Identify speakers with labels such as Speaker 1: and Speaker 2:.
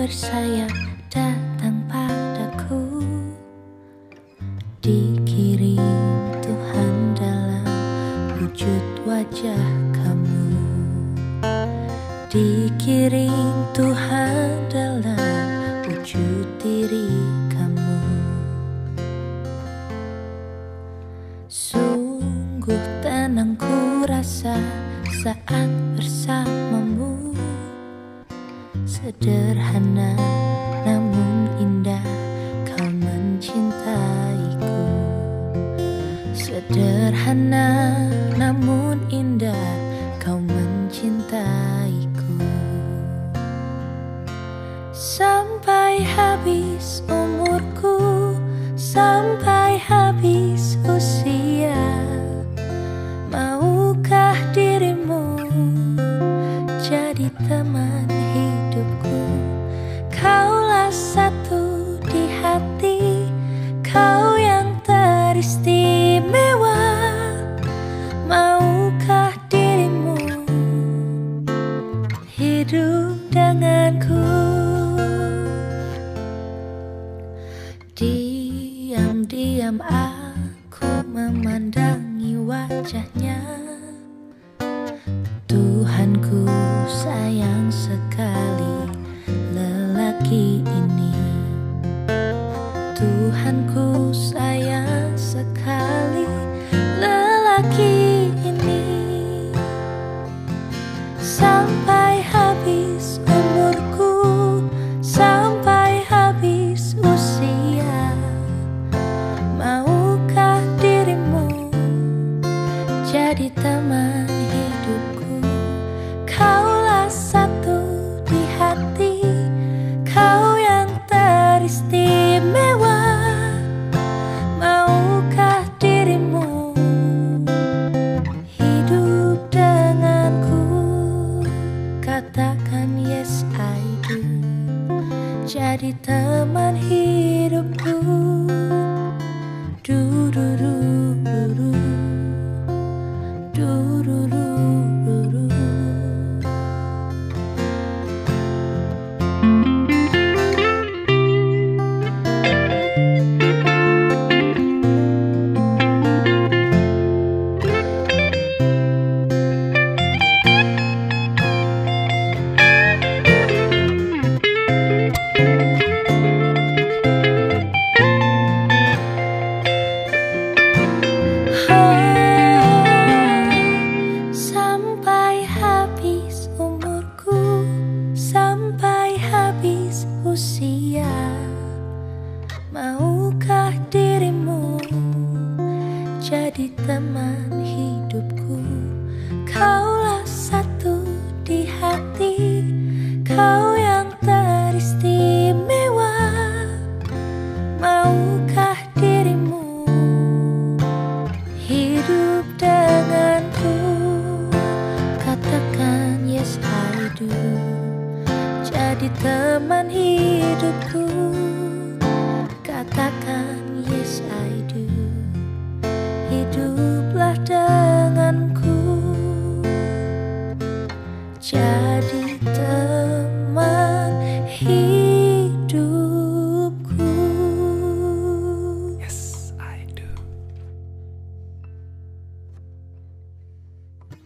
Speaker 1: bersayap datang padaku. Dikirim Tuhan dalam wujud wajah kamu. Dikirim Tuhan dalam wujud diri kamu. Sungguh tenang ku rasa saat bersamamu Sederhana namun indah. Kau mencintaiku. Sederhana namun indah. Kau mencintaiku. Sampai habis umurku Sampai habis usia. Maukah dirimu jadi teman hidupku. Kaulah satu di hati Kau yang teristimewa. Maukah dirimu hidup denganku? Diam-diam aku memandangi wajahnya. Tuhanku sayang Jadi teman hidupku dia. Maukah dirimu Jadi teman hidupku? Kaulah satu di hati Kau yang teristimewa. Maukah dirimu Hidup denganku? Katakan yes I do. Jadi teman hidupku hidupku Katakan yes I do. Hiduplah denganku. Jadi